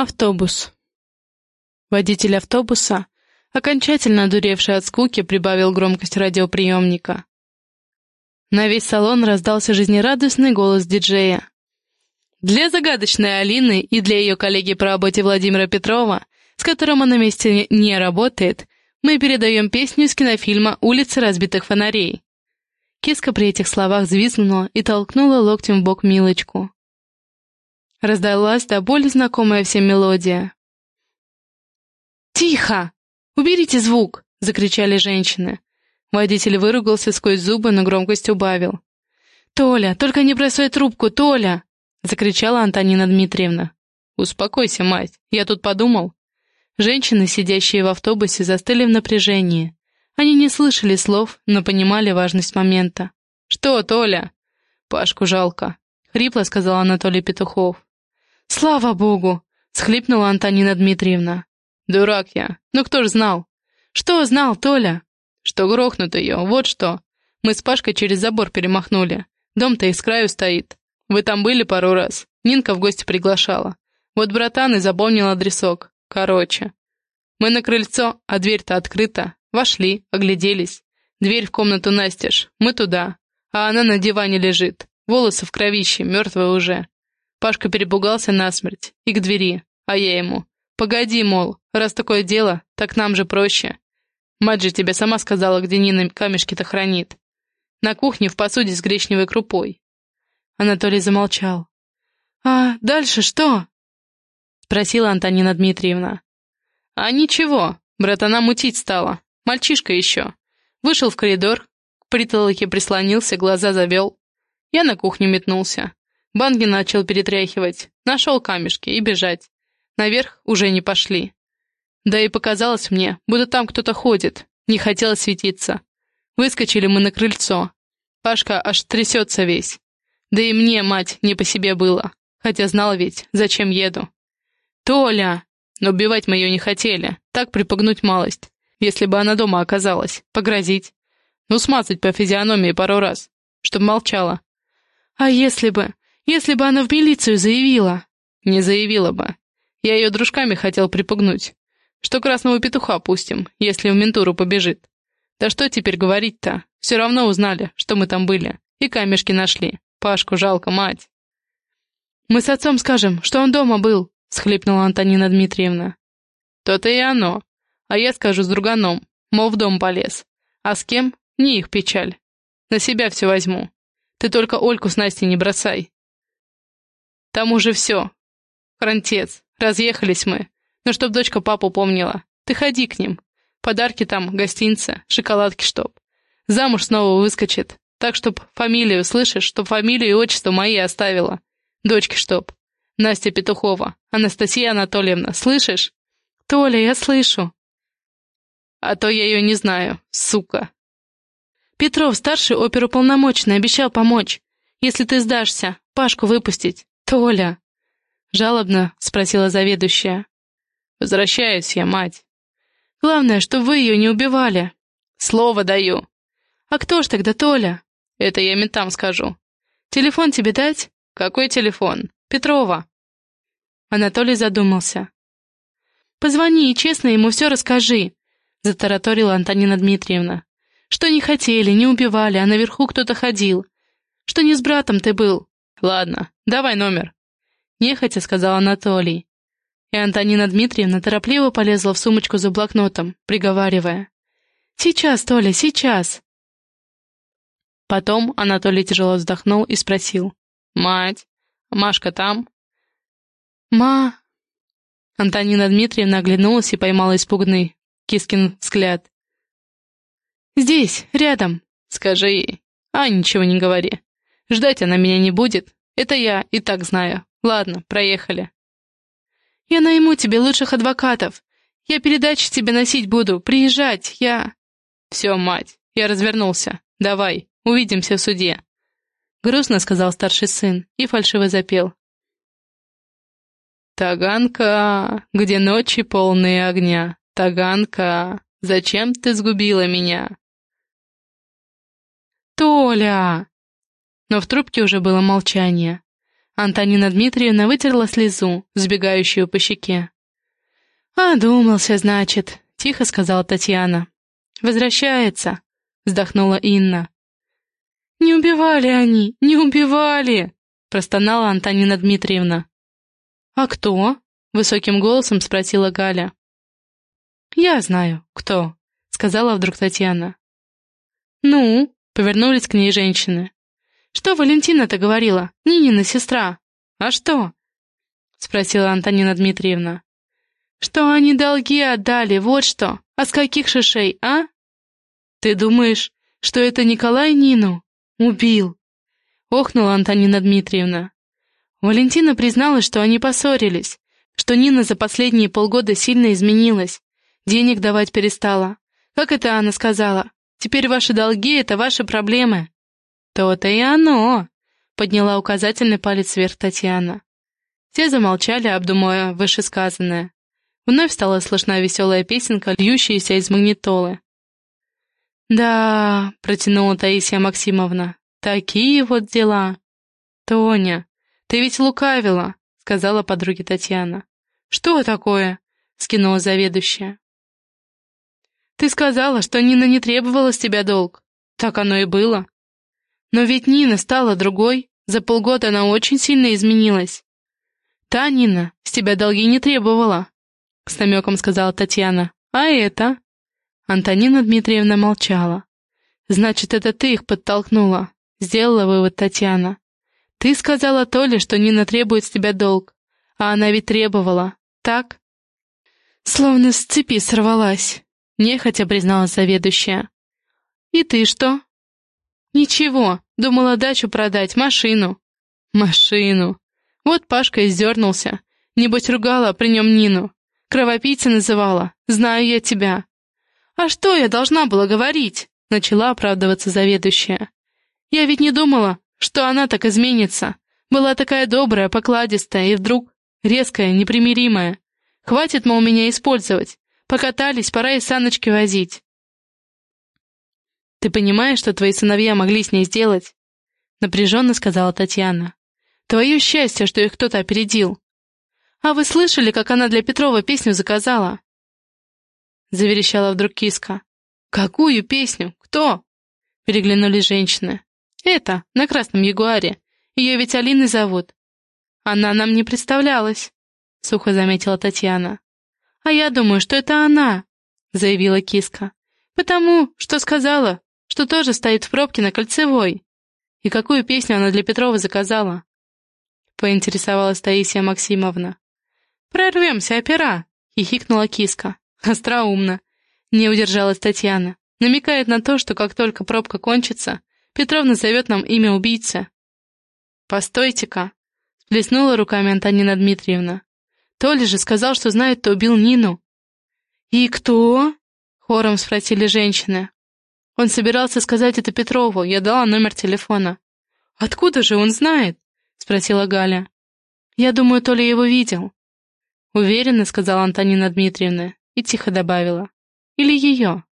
Автобус. Водитель автобуса, окончательно одуревший от скуки, прибавил громкость радиоприемника. На весь салон раздался жизнерадостный голос диджея. Для загадочной Алины и для ее коллеги по работе Владимира Петрова, с которым она вместе не работает, мы передаем песню из кинофильма «Улицы разбитых фонарей». Киска при этих словах взвизгнула и толкнула локтем в бок Милочку. Раздалась до боли знакомая всем мелодия. «Тихо! Уберите звук!» — закричали женщины. Водитель выругался сквозь зубы, но громкость убавил. «Толя, только не бросай трубку, Толя!» — закричала Антонина Дмитриевна. «Успокойся, мать, я тут подумал». Женщины, сидящие в автобусе, застыли в напряжении. Они не слышали слов, но понимали важность момента. «Что, Толя?» «Пашку жалко», — хрипло сказал Анатолий Петухов. «Слава богу!» — схлипнула Антонина Дмитриевна. «Дурак я. Ну кто ж знал?» «Что знал, Толя?» «Что грохнут ее, вот что. Мы с Пашкой через забор перемахнули. Дом-то из краю стоит. Вы там были пару раз. Нинка в гости приглашала. Вот братан и запомнил адресок. Короче. Мы на крыльцо, а дверь-то открыта. Вошли, огляделись. Дверь в комнату настежь. Мы туда. А она на диване лежит. Волосы в кровище, мертвая уже. Пашка перепугался насмерть и к двери, а я ему. «Погоди, мол, раз такое дело, так нам же проще. Мать же тебе сама сказала, где Нина камешки-то хранит. На кухне в посуде с гречневой крупой». Анатолий замолчал. «А дальше что?» Спросила Антонина Дмитриевна. «А ничего, братана мутить стала. Мальчишка еще. Вышел в коридор, к притолоке прислонился, глаза завел. Я на кухню метнулся. Банги начал перетряхивать, нашел камешки и бежать. Наверх уже не пошли. Да и показалось мне, будто там кто-то ходит, не хотелось светиться. Выскочили мы на крыльцо. Пашка аж трясется весь. Да и мне, мать, не по себе было, хотя знал ведь, зачем еду. «Толя!» Но убивать мы ее не хотели, так припугнуть малость. Если бы она дома оказалась, погрозить. Ну, смазать по физиономии пару раз, чтоб молчала. «А если бы? Если бы она в милицию заявила...» «Не заявила бы. Я ее дружками хотел припугнуть. Что красного петуха пустим, если в ментуру побежит. Да что теперь говорить-то? Все равно узнали, что мы там были. И камешки нашли. Пашку жалко, мать. «Мы с отцом скажем, что он дома был», — схлипнула Антонина Дмитриевна. «То-то и оно. А я скажу с друганом, мол, в дом полез. А с кем? Не их печаль. На себя все возьму. Ты только Ольку с Настей не бросай. Там уже все. Фронтец. Разъехались мы. Но чтоб дочка папу помнила. Ты ходи к ним. Подарки там, гостинцы, шоколадки чтоб. Замуж снова выскочит. Так, чтоб фамилию, слышишь, чтоб фамилию и отчество мои оставила. Дочки чтоб. Настя Петухова. Анастасия Анатольевна. Слышишь? Толя, я слышу. А то я ее не знаю, сука. Петров, старший оперуполномоченный, обещал помочь. Если ты сдашься, Пашку выпустить. «Толя!» — жалобно спросила заведующая. «Возвращаюсь я, мать». «Главное, что вы ее не убивали». «Слово даю». «А кто ж тогда Толя?» «Это я ментам скажу». «Телефон тебе дать?» «Какой телефон?» «Петрова». Анатолий задумался. «Позвони и честно ему все расскажи», — затараторила Антонина Дмитриевна. «Что не хотели, не убивали, а наверху кто-то ходил. Что не с братом ты был, «Ладно, давай номер», — нехотя сказал Анатолий. И Антонина Дмитриевна торопливо полезла в сумочку за блокнотом, приговаривая. «Сейчас, Толя, сейчас!» Потом Анатолий тяжело вздохнул и спросил. «Мать, Машка там?» «Ма...» Антонина Дмитриевна оглянулась и поймала испуганный Кискин взгляд. «Здесь, рядом. Скажи ей. А, ничего не говори. Ждать она меня не будет. Это я и так знаю. Ладно, проехали. Я найму тебе лучших адвокатов. Я передачи тебе носить буду, приезжать, я... Все, мать, я развернулся. Давай, увидимся в суде. Грустно сказал старший сын и фальшиво запел. Таганка, где ночи полные огня. Таганка, зачем ты сгубила меня? Толя! Но в трубке уже было молчание. Антонина Дмитриевна вытерла слезу, сбегающую по щеке. «Одумался, значит», — тихо сказала Татьяна. «Возвращается», — вздохнула Инна. «Не убивали они, не убивали!» — простонала Антонина Дмитриевна. «А кто?» — высоким голосом спросила Галя. «Я знаю, кто», — сказала вдруг Татьяна. «Ну?» — повернулись к ней женщины. «Что Валентина-то говорила? Нинина сестра. А что?» — спросила Антонина Дмитриевна. «Что они долги отдали, вот что. А с каких шишей, а?» «Ты думаешь, что это Николай Нину убил?» — охнула Антонина Дмитриевна. Валентина призналась, что они поссорились, что Нина за последние полгода сильно изменилась, денег давать перестала. Как это она сказала? Теперь ваши долги — это ваши проблемы. То-то и оно, — подняла указательный палец вверх Татьяна. Все замолчали, обдумывая вышесказанное. Вновь стала слышна веселая песенка, льющаяся из магнитолы. «Да», — протянула Таисия Максимовна, — «такие вот дела». «Тоня, ты ведь лукавила», — сказала подруге Татьяна. «Что такое?» — скинула заведующая. «Ты сказала, что Нина не требовала с тебя долг. Так оно и было. Но ведь Нина стала другой. За полгода она очень сильно изменилась. Та Нина с тебя долги не требовала, — с намеком сказала Татьяна. «А это?» Антонина Дмитриевна молчала. «Значит, это ты их подтолкнула», — сделала вывод Татьяна. «Ты сказала Толе, что Нина требует с тебя долг, а она ведь требовала, так?» «Словно с цепи сорвалась», — нехотя призналась заведующая. «И ты что?» «Ничего, думала дачу продать, машину». «Машину». Вот Пашка издернулся. Небось, ругала при нем Нину. Кровопийца называла. Знаю я тебя. А что я должна была говорить? Начала оправдываться заведующая. Я ведь не думала, что она так изменится. Была такая добрая, покладистая, и вдруг резкая, непримиримая. Хватит, мол, меня использовать. Покатались, пора и саночки возить. «Ты понимаешь, что твои сыновья могли с ней сделать?» Напряженно сказала Татьяна. «Твое счастье, что их кто-то опередил. «А вы слышали, как она для Петрова песню заказала?» Заверещала вдруг киска. «Какую песню? Кто?» Переглянулись женщины. «Это, на красном ягуаре. Ее ведь Алиной зовут». «Она нам не представлялась», — сухо заметила Татьяна. «А я думаю, что это она», — заявила киска. «Потому что сказала, что тоже стоит в пробке на Кольцевой. И какую песню она для Петрова заказала?» Поинтересовалась Таисия Максимовна. «Прорвемся, опера!» — хихикнула киска. «Остроумно!» — не удержалась Татьяна. Намекает на то, что как только пробка кончится, Петровна зовет нам имя убийцы. «Постойте-ка!» — сплеснула руками Антонина Дмитриевна. «Толя же сказал, что знает, кто убил Нину». «И кто?» — хором спросили женщины. Он собирался сказать это Петрову, я дала номер телефона. «Откуда же он знает?» — спросила Галя. «Я думаю, Толя его видел. «Уверенно», — сказала Антонина Дмитриевна и тихо добавила. «Или ее».